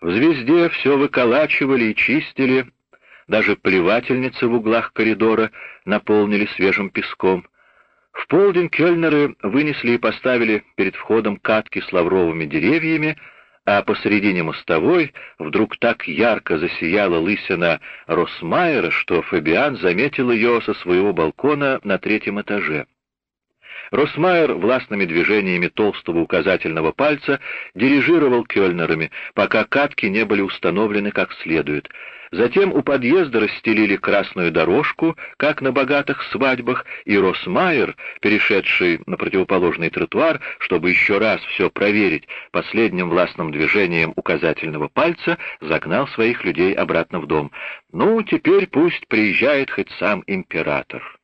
В «Звезде» все выколачивали и чистили, даже плевательницы в углах коридора наполнили свежим песком. В полдень кельнеры вынесли и поставили перед входом катки с лавровыми деревьями, а посредине мостовой вдруг так ярко засияла лысина Росмайера, что Фабиан заметил ее со своего балкона на третьем этаже. Росмайер властными движениями толстого указательного пальца дирижировал кельнерами, пока катки не были установлены как следует. Затем у подъезда расстелили красную дорожку, как на богатых свадьбах, и Росмайер, перешедший на противоположный тротуар, чтобы еще раз все проверить, последним властным движением указательного пальца загнал своих людей обратно в дом. «Ну, теперь пусть приезжает хоть сам император».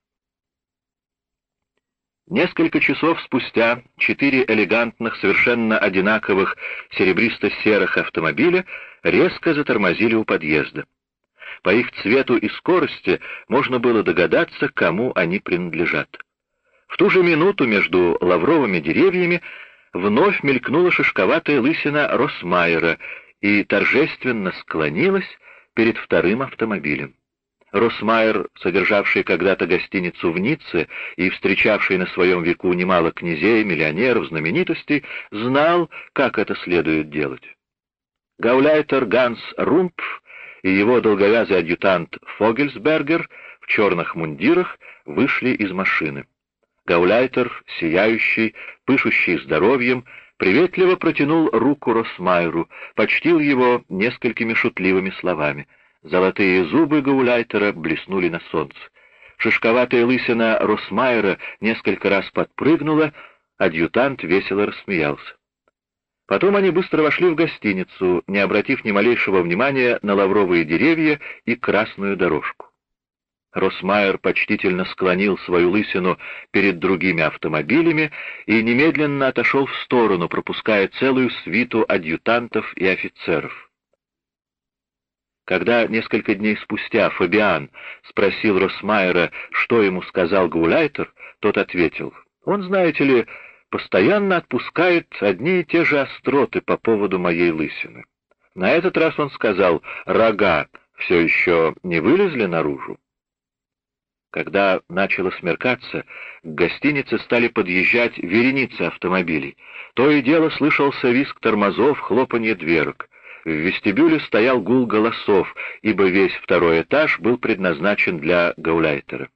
Несколько часов спустя четыре элегантных, совершенно одинаковых серебристо-серых автомобиля резко затормозили у подъезда. По их цвету и скорости можно было догадаться, кому они принадлежат. В ту же минуту между лавровыми деревьями вновь мелькнула шишковатая лысина Росмайера и торжественно склонилась перед вторым автомобилем. Росмайер, содержавший когда-то гостиницу в Ницце и встречавший на своем веку немало князей, миллионеров, знаменитостей, знал, как это следует делать. Гауляйтер Ганс Румпф и его долговязый адъютант Фогельсбергер в черных мундирах вышли из машины. Гауляйтер, сияющий, пышущий здоровьем, приветливо протянул руку Росмайеру, почтил его несколькими шутливыми словами — Золотые зубы Гауляйтера блеснули на солнце. Шишковатая лысина Росмайера несколько раз подпрыгнула, адъютант весело рассмеялся. Потом они быстро вошли в гостиницу, не обратив ни малейшего внимания на лавровые деревья и красную дорожку. Росмайер почтительно склонил свою лысину перед другими автомобилями и немедленно отошел в сторону, пропуская целую свиту адъютантов и офицеров. Когда несколько дней спустя Фабиан спросил Росмайера, что ему сказал Гауляйтер, тот ответил, «Он, знаете ли, постоянно отпускает одни и те же остроты по поводу моей лысины. На этот раз он сказал, рога все еще не вылезли наружу. Когда начало смеркаться, к гостинице стали подъезжать вереницы автомобилей. То и дело слышался визг тормозов, хлопанье дверок. В вестибюле стоял гул голосов, ибо весь второй этаж был предназначен для гауляйтера.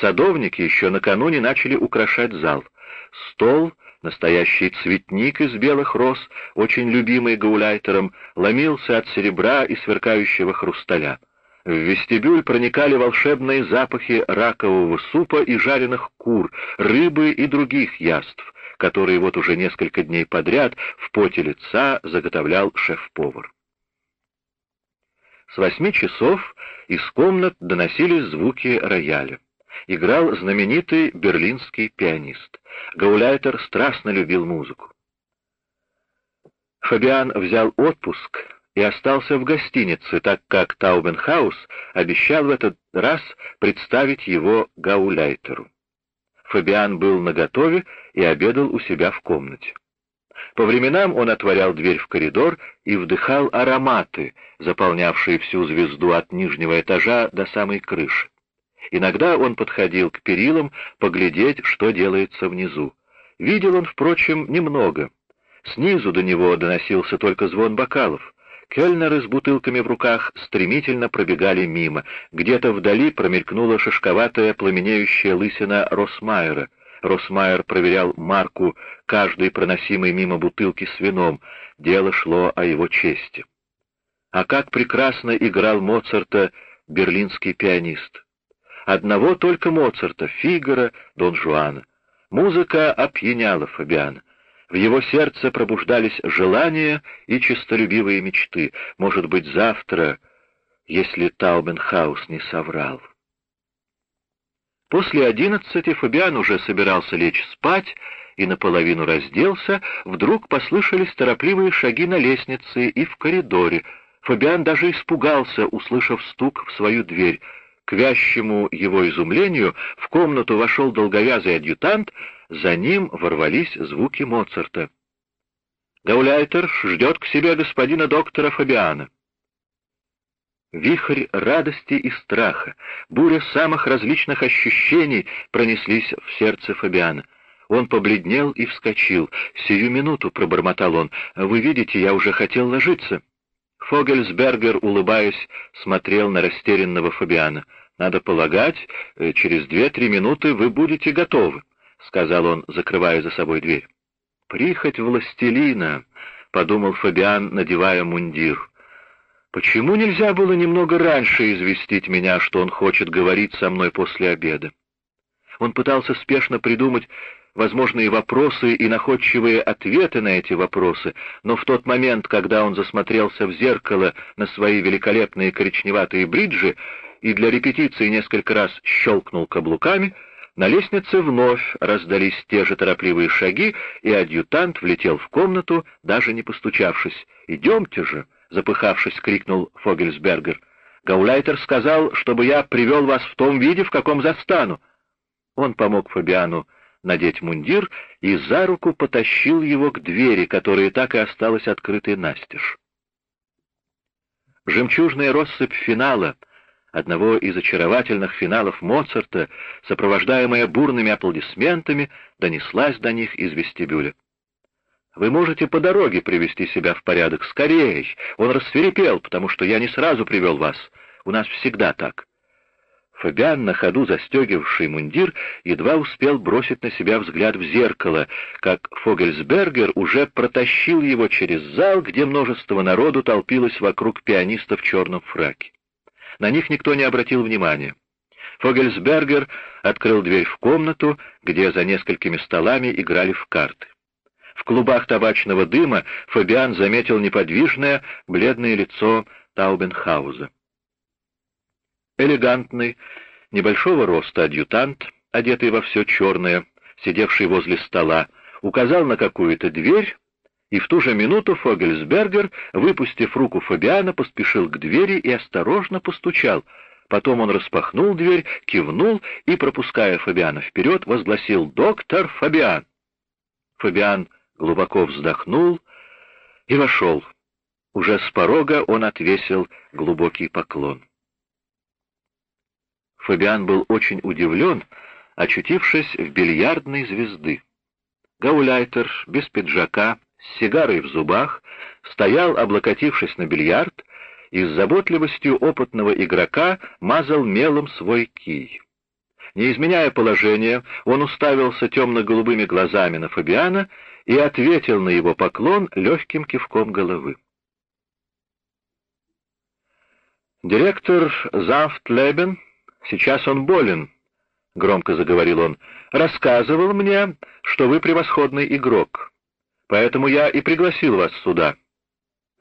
Садовники еще накануне начали украшать зал. Стол, настоящий цветник из белых роз, очень любимый гауляйтером, ломился от серебра и сверкающего хрусталя. В вестибюль проникали волшебные запахи ракового супа и жареных кур, рыбы и других яств, которые вот уже несколько дней подряд в поте лица заготовлял шеф-повар. С восьми часов из комнат доносились звуки рояля. Играл знаменитый берлинский пианист. Гауляйтер страстно любил музыку. Фабиан взял отпуск и остался в гостинице, так как Таубенхаус обещал в этот раз представить его Гауляйтеру. Фабиан был наготове и обедал у себя в комнате. По временам он отворял дверь в коридор и вдыхал ароматы, заполнявшие всю звезду от нижнего этажа до самой крыши. Иногда он подходил к перилам поглядеть, что делается внизу. Видел он, впрочем, немного. Снизу до него доносился только звон бокалов. Кельнеры с бутылками в руках стремительно пробегали мимо. Где-то вдали промелькнула шишковатая пламенеющая лысина Росмайера. Росмайер проверял марку каждой проносимой мимо бутылки с вином. Дело шло о его чести. А как прекрасно играл Моцарта берлинский пианист. Одного только Моцарта, Фигара, Дон Жуана. Музыка опьяняла Фабиана. В его сердце пробуждались желания и честолюбивые мечты. Может быть, завтра, если Таубенхаус не соврал. После одиннадцати Фабиан уже собирался лечь спать и наполовину разделся, вдруг послышались торопливые шаги на лестнице и в коридоре. Фабиан даже испугался, услышав стук в свою дверь. К вящему его изумлению в комнату вошел долговязый адъютант, за ним ворвались звуки Моцарта. Гауляйтер ждет к себе господина доктора Фабиана. Вихрь радости и страха, буря самых различных ощущений пронеслись в сердце Фабиана. Он побледнел и вскочил. «Сию минуту», — пробормотал он, — «вы видите, я уже хотел ложиться». Фогельсбергер, улыбаясь, смотрел на растерянного Фабиана. «Надо полагать, э, через две-три минуты вы будете готовы», — сказал он, закрывая за собой дверь. «Прихоть властелина», — подумал Фабиан, надевая мундир. «Почему нельзя было немного раньше известить меня, что он хочет говорить со мной после обеда?» Он пытался спешно придумать возможные вопросы и находчивые ответы на эти вопросы, но в тот момент, когда он засмотрелся в зеркало на свои великолепные коричневатые бриджи и для репетиции несколько раз щелкнул каблуками, на лестнице вновь раздались те же торопливые шаги, и адъютант влетел в комнату, даже не постучавшись. «Идемте же!» — запыхавшись, крикнул Фогельсбергер. «Гауляйтер сказал, чтобы я привел вас в том виде, в каком застану». Он помог Фабиану надеть мундир и за руку потащил его к двери, которая так и осталась открытой настежь. Жемчужная россыпь финала — одного из очаровательных финалов Моцарта, сопровождаемая бурными аплодисментами, донеслась до них из вестибюля. «Вы можете по дороге привести себя в порядок. Скорее! Он рассверепел, потому что я не сразу привел вас. У нас всегда так». Фабиан, на ходу застегивавший мундир, едва успел бросить на себя взгляд в зеркало, как Фогельсбергер уже протащил его через зал, где множество народу толпилось вокруг пианиста в черном фраке. На них никто не обратил внимания. Фогельсбергер открыл дверь в комнату, где за несколькими столами играли в карты. В клубах табачного дыма Фабиан заметил неподвижное, бледное лицо Таубенхауза. Элегантный, небольшого роста адъютант, одетый во все черное, сидевший возле стола, указал на какую-то дверь, и в ту же минуту Фогельсбергер, выпустив руку Фабиана, поспешил к двери и осторожно постучал. Потом он распахнул дверь, кивнул и, пропуская Фабиана вперед, возгласил «Доктор Фабиан!». Фабиан глубоко вздохнул и вошел. Уже с порога он отвесил глубокий поклон. Фабиан был очень удивлен, очутившись в бильярдной звезды. Гауляйтер, без пиджака, с сигарой в зубах, стоял, облокотившись на бильярд, и с заботливостью опытного игрока мазал мелом свой кий. Не изменяя положение, он уставился темно-голубыми глазами на Фабиана и ответил на его поклон легким кивком головы. «Директор Завтлебен, сейчас он болен», — громко заговорил он, — «рассказывал мне, что вы превосходный игрок. Поэтому я и пригласил вас сюда».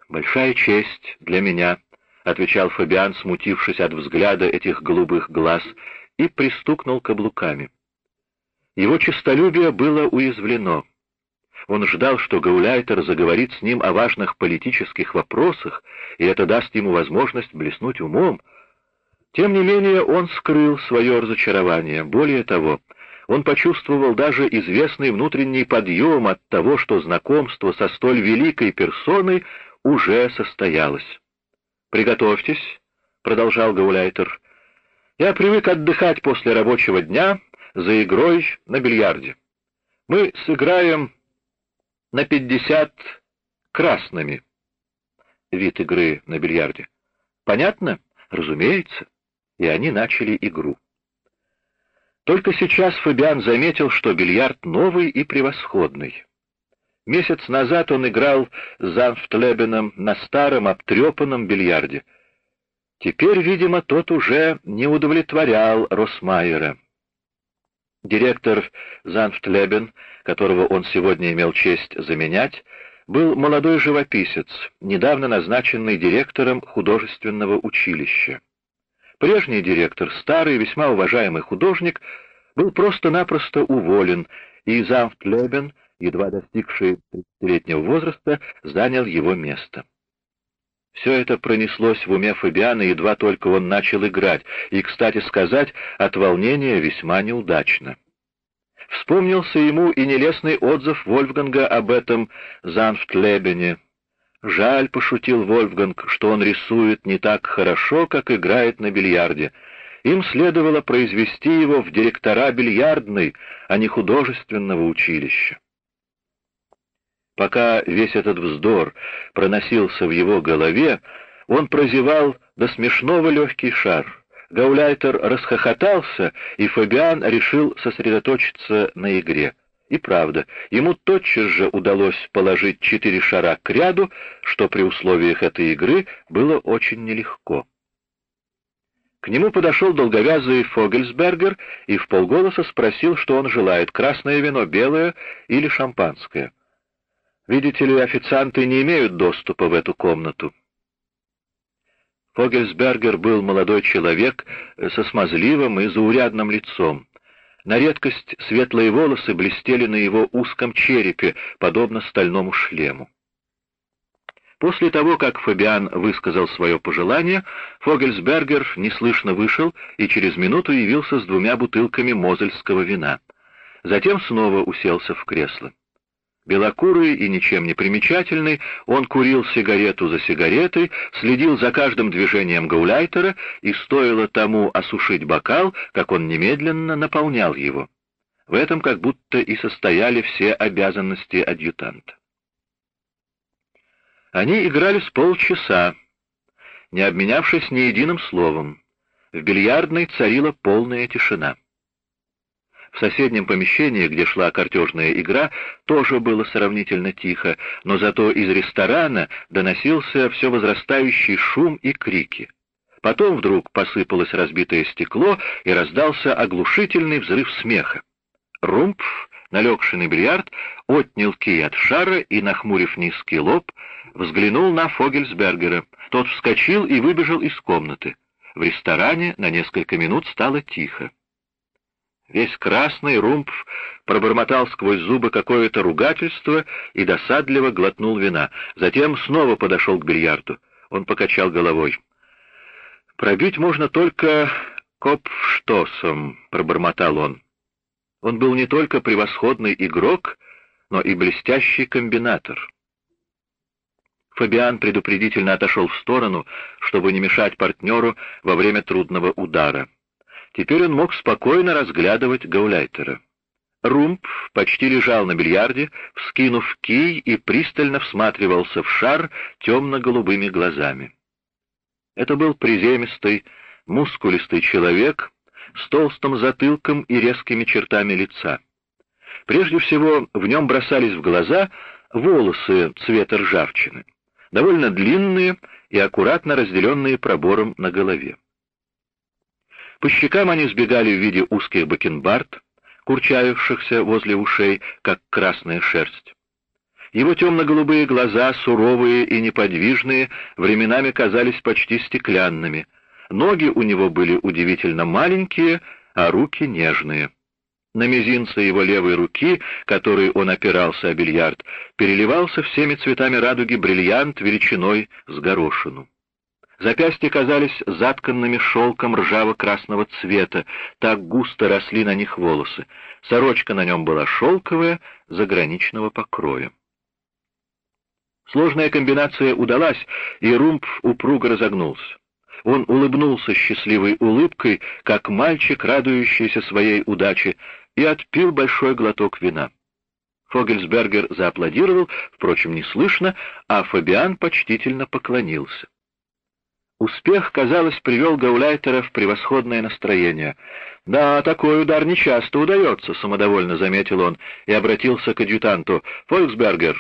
«Большая честь для меня», — отвечал Фабиан, смутившись от взгляда этих голубых глаз, и пристукнул каблуками. Его честолюбие было уязвлено. Он ждал, что Гауляйтер заговорит с ним о важных политических вопросах, и это даст ему возможность блеснуть умом. Тем не менее он скрыл свое разочарование. Более того, он почувствовал даже известный внутренний подъем от того, что знакомство со столь великой персоной уже состоялось. «Приготовьтесь», — продолжал Гауляйтер. «Я привык отдыхать после рабочего дня за игрой на бильярде. Мы сыграем на пятьдесят красными». Вид игры на бильярде. «Понятно? Разумеется». И они начали игру. Только сейчас Фабиан заметил, что бильярд новый и превосходный. Месяц назад он играл с Занфтлебеном на старом обтрепанном бильярде. Теперь, видимо, тот уже не удовлетворял Росмайера. Директор Занфтлебен, которого он сегодня имел честь заменять, был молодой живописец, недавно назначенный директором художественного училища. Прежний директор, старый, весьма уважаемый художник, был просто-напросто уволен, и Замфтлебен, едва достигший 30-летнего возраста, занял его место. Все это пронеслось в уме Фабиана, едва только он начал играть, и, кстати сказать, от волнения весьма неудачно. Вспомнился ему и нелестный отзыв Вольфганга об этом Занфтлебене. Жаль, пошутил Вольфганг, что он рисует не так хорошо, как играет на бильярде. Им следовало произвести его в директора бильярдной, а не художественного училища. Пока весь этот вздор проносился в его голове, он прозевал до смешного легкий шар. Гауляйтер расхохотался, и Фабиан решил сосредоточиться на игре. И правда, ему тотчас же удалось положить четыре шара к ряду, что при условиях этой игры было очень нелегко. К нему подошел долговязый Фогельсбергер и в полголоса спросил, что он желает, красное вино, белое или шампанское. Видите ли, официанты не имеют доступа в эту комнату. Фогельсбергер был молодой человек со смазливым и заурядным лицом. На редкость светлые волосы блестели на его узком черепе, подобно стальному шлему. После того, как Фабиан высказал свое пожелание, Фогельсбергер неслышно вышел и через минуту явился с двумя бутылками мозельского вина. Затем снова уселся в кресло. Белокурый и ничем не примечательный, он курил сигарету за сигаретой, следил за каждым движением гауляйтера, и стоило тому осушить бокал, как он немедленно наполнял его. В этом как будто и состояли все обязанности адъютанта. Они играли с полчаса, не обменявшись ни единым словом. В бильярдной царила полная тишина. В соседнем помещении, где шла картежная игра, тоже было сравнительно тихо, но зато из ресторана доносился все возрастающий шум и крики. Потом вдруг посыпалось разбитое стекло и раздался оглушительный взрыв смеха. Румпф, налегший на бильярд, отнял кий от шара и, нахмурив низкий лоб, взглянул на Фогельсбергера. Тот вскочил и выбежал из комнаты. В ресторане на несколько минут стало тихо. Весь красный Румпф пробормотал сквозь зубы какое-то ругательство и досадливо глотнул вина. Затем снова подошел к бильярду. Он покачал головой. «Пробить можно только копштосом», — пробормотал он. Он был не только превосходный игрок, но и блестящий комбинатор. Фабиан предупредительно отошел в сторону, чтобы не мешать партнеру во время трудного удара. Теперь он мог спокойно разглядывать Гауляйтера. Румп почти лежал на бильярде, вскинув кий и пристально всматривался в шар темно-голубыми глазами. Это был приземистый, мускулистый человек с толстым затылком и резкими чертами лица. Прежде всего в нем бросались в глаза волосы цвета ржавчины, довольно длинные и аккуратно разделенные пробором на голове. По щекам они сбегали в виде узких бакенбард, курчавившихся возле ушей, как красная шерсть. Его темно-голубые глаза, суровые и неподвижные, временами казались почти стеклянными. Ноги у него были удивительно маленькие, а руки нежные. На мизинце его левой руки, которой он опирался о бильярд, переливался всеми цветами радуги бриллиант величиной с горошину. Запястья казались затканными шелком ржаво-красного цвета, так густо росли на них волосы. Сорочка на нем была шелковая, заграничного покроя. Сложная комбинация удалась, и Румп упруго разогнулся. Он улыбнулся счастливой улыбкой, как мальчик, радующийся своей удаче, и отпил большой глоток вина. Фогельсбергер зааплодировал, впрочем, не слышно, а Фабиан почтительно поклонился. Успех, казалось, привел Гауляйтера в превосходное настроение. «Да, такой удар нечасто удается», — самодовольно заметил он и обратился к адъютанту. «Фольксбергер,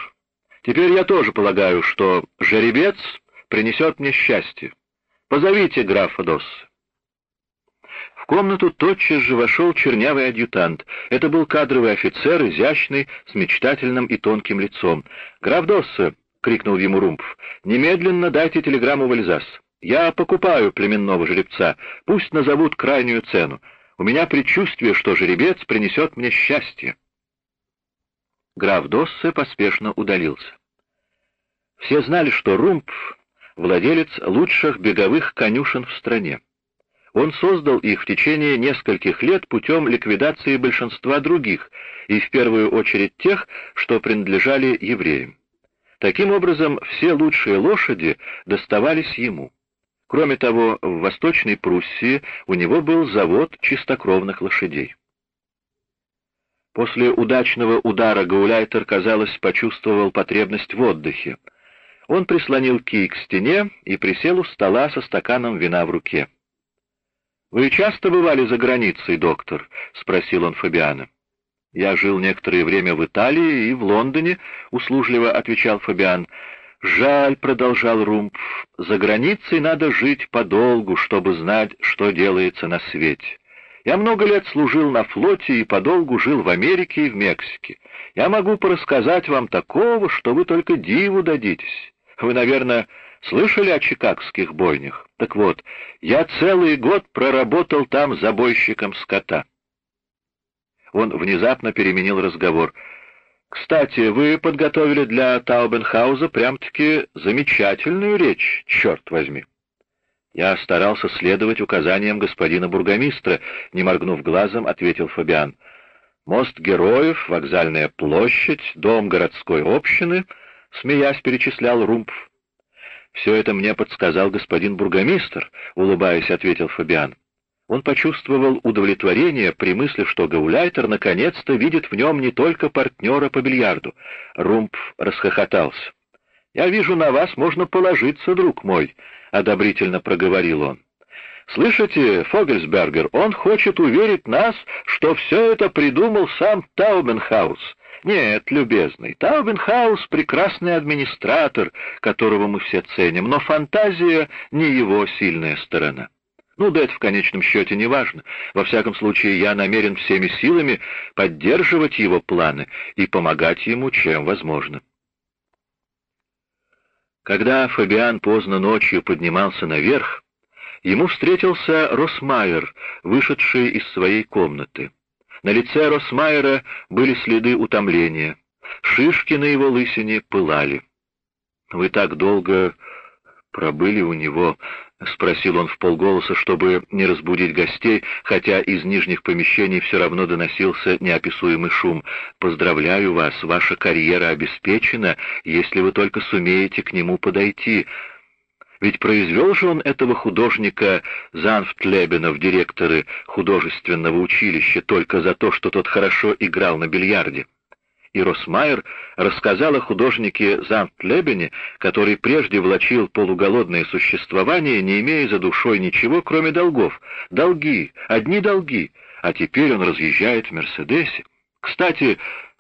теперь я тоже полагаю, что жеребец принесет мне счастье. Позовите графа Досса». В комнату тотчас же вошел чернявый адъютант. Это был кадровый офицер, изящный, с мечтательным и тонким лицом. «Граф Досса!» — крикнул ему Румпф. «Немедленно дайте телеграмму в Эльзас». Я покупаю племенного жеребца, пусть назовут крайнюю цену. У меня предчувствие, что жеребец принесет мне счастье. Граф Доссе поспешно удалился. Все знали, что Румпф — владелец лучших беговых конюшен в стране. Он создал их в течение нескольких лет путем ликвидации большинства других, и в первую очередь тех, что принадлежали евреям. Таким образом, все лучшие лошади доставались ему. Кроме того, в Восточной Пруссии у него был завод чистокровных лошадей. После удачного удара Гауляйтер, казалось, почувствовал потребность в отдыхе. Он прислонил кий к стене и присел у стола со стаканом вина в руке. «Вы часто бывали за границей, доктор?» — спросил он Фабиана. «Я жил некоторое время в Италии и в Лондоне», — услужливо отвечал Фабиан. «Жаль», — продолжал Румпф, — «за границей надо жить подолгу, чтобы знать, что делается на свете. Я много лет служил на флоте и подолгу жил в Америке и в Мексике. Я могу порассказать вам такого, что вы только диву дадитесь. Вы, наверное, Слышали о чикагских бойнях? Так вот, я целый год проработал там забойщиком скота. Он внезапно переменил разговор. «Кстати, вы подготовили для Таубенхауза прям-таки замечательную речь, черт возьми». «Я старался следовать указаниям господина бургомистра», — не моргнув глазом, ответил Фабиан. «Мост героев, вокзальная площадь, дом городской общины», — смеясь перечислял Румпф. «Все это мне подсказал господин бургомистр», — улыбаясь, ответил Фабиан. Он почувствовал удовлетворение при мысли, что Гауляйтер наконец-то видит в нем не только партнера по бильярду. Румпф расхохотался. «Я вижу, на вас можно положиться, друг мой», — одобрительно проговорил он. «Слышите, Фогельсбергер, он хочет уверить нас, что все это придумал сам Таубенхаус, нет, любезный, Таубенхаус — прекрасный администратор, которого мы все ценим, но фантазия — не его сильная сторона. Ну да это в конечном счете не важно. Во всяком случае, я намерен всеми силами поддерживать его планы и помогать ему, чем возможно. Когда Фабиан поздно ночью поднимался наверх, ему встретился Росмайер, вышедший из своей комнаты. На лице Росмайера были следы утомления. Шишки на его лысине пылали. «Вы так долго пробыли у него?» — спросил он в полголоса, чтобы не разбудить гостей, хотя из нижних помещений все равно доносился неописуемый шум. «Поздравляю вас, ваша карьера обеспечена, если вы только сумеете к нему подойти. Ведь произвел же он этого художника Занфтлебена в директоры художественного училища только за то, что тот хорошо играл на бильярде. И Росмайер рассказал о художнике Занфтлебене, который прежде влачил полуголодное существование, не имея за душой ничего, кроме долгов. Долги, одни долги, а теперь он разъезжает в Мерседесе. Кстати,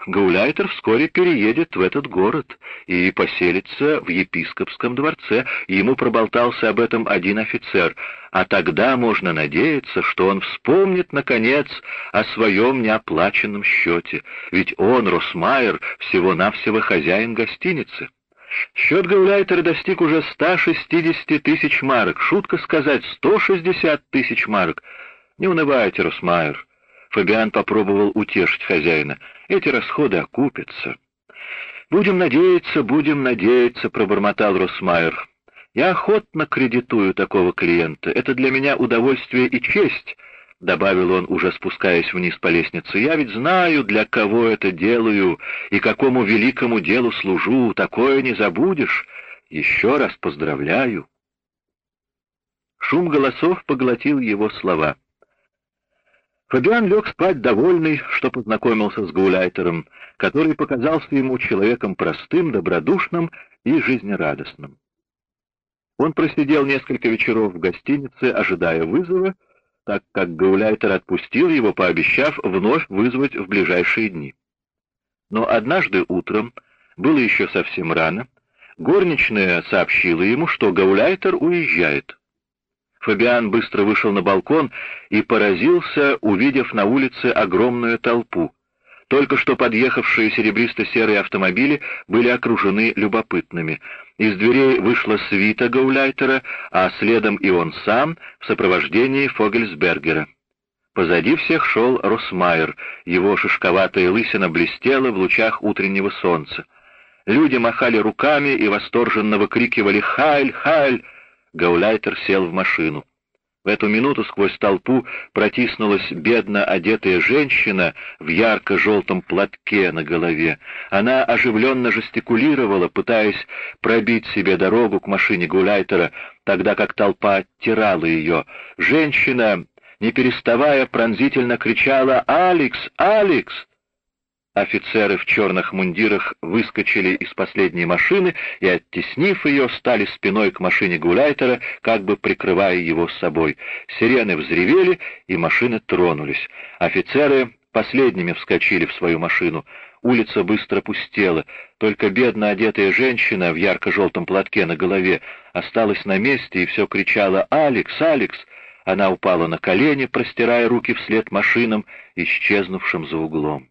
Гауляйтер вскоре переедет в этот город и поселится в епископском дворце. Ему проболтался об этом один офицер, а тогда можно надеяться, что он вспомнит, наконец, о своем неоплаченном счете, ведь он, Росмайер, всего-навсего хозяин гостиницы. Счет Гауляйтера достиг уже 160 тысяч марок, шутка сказать, 160 тысяч марок. Не унывайте, Росмайер. Фабиан попробовал утешить хозяина. «Эти расходы окупятся». «Будем надеяться, будем надеяться», — пробормотал Росмайер. «Я охотно кредитую такого клиента. Это для меня удовольствие и честь», — добавил он, уже спускаясь вниз по лестнице. «Я ведь знаю, для кого это делаю и какому великому делу служу. Такое не забудешь. Еще раз поздравляю». Шум голосов поглотил его слова. Фабиан лег спать довольный, что познакомился с Гауляйтером, который показался ему человеком простым, добродушным и жизнерадостным. Он просидел несколько вечеров в гостинице, ожидая вызова, так как Гауляйтер отпустил его, пообещав вновь вызвать в ближайшие дни. Но однажды утром, было еще совсем рано, горничная сообщила ему, что Гауляйтер уезжает. Фабиан быстро вышел на балкон и поразился, увидев на улице огромную толпу. Только что подъехавшие серебристо-серые автомобили были окружены любопытными. Из дверей вышла свита Гауляйтера, а следом и он сам в сопровождении Фогельсбергера. Позади всех шел Росмайер, его шишковатая лысина блестела в лучах утреннего солнца. Люди махали руками и восторженно выкрикивали «Хайль! Хайль!» Гауляйтер сел в машину. В эту минуту сквозь толпу протиснулась бедно одетая женщина в ярко-желтом платке на голове. Она оживленно жестикулировала, пытаясь пробить себе дорогу к машине Гуляйтера, тогда как толпа оттирала ее. Женщина, не переставая, пронзительно кричала «Алекс! Алекс!» Офицеры в черных мундирах выскочили из последней машины и, оттеснив ее, стали спиной к машине Гуляйтера, как бы прикрывая его с собой. Сирены взревели, и машины тронулись. Офицеры последними вскочили в свою машину. Улица быстро пустела, только бедно одетая женщина в ярко-желтом платке на голове осталась на месте и все кричала «Алекс! Алекс!». Она упала на колени, простирая руки вслед машинам, исчезнувшим за углом.